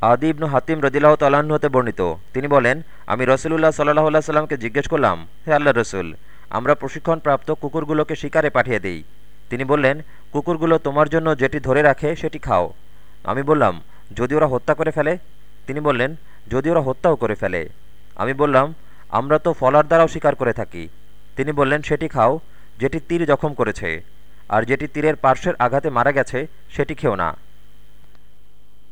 আদি ইবনু হাতিম রদিল্লাহ তাল্লাহ্ন হতে বর্ণিত। তিনি বলেন, আমি রসুল্লাহ সাল্লাহ সাল্লামকে জিজ্ঞেস করলাম, হে আল্লাহ রসুল, আমরা প্রশিক্ষণপ্রাপ্ত কুকুরগুলোকে শিকারে পাঠিয়ে দিই। তিনি বললেন, কুকুরগুলো তোমার জন্য যেটি ধরে রাখে সেটি খাও। আমি বললাম, যদি ওরা হত্যা করে ফেলে? তিনি বললেন, যদি ওরা হত্যাও করে ফেলে। আমি বললাম, আমরা তো ফলার দ্বারাও শিকার করে থাকি। তিনি বললেন, সেটি খাও, যেটি তীর জখম করেছে। আর যেটি তীরের পার্শ্বের আঘাতে মারা গেছে, সেটি খেও না।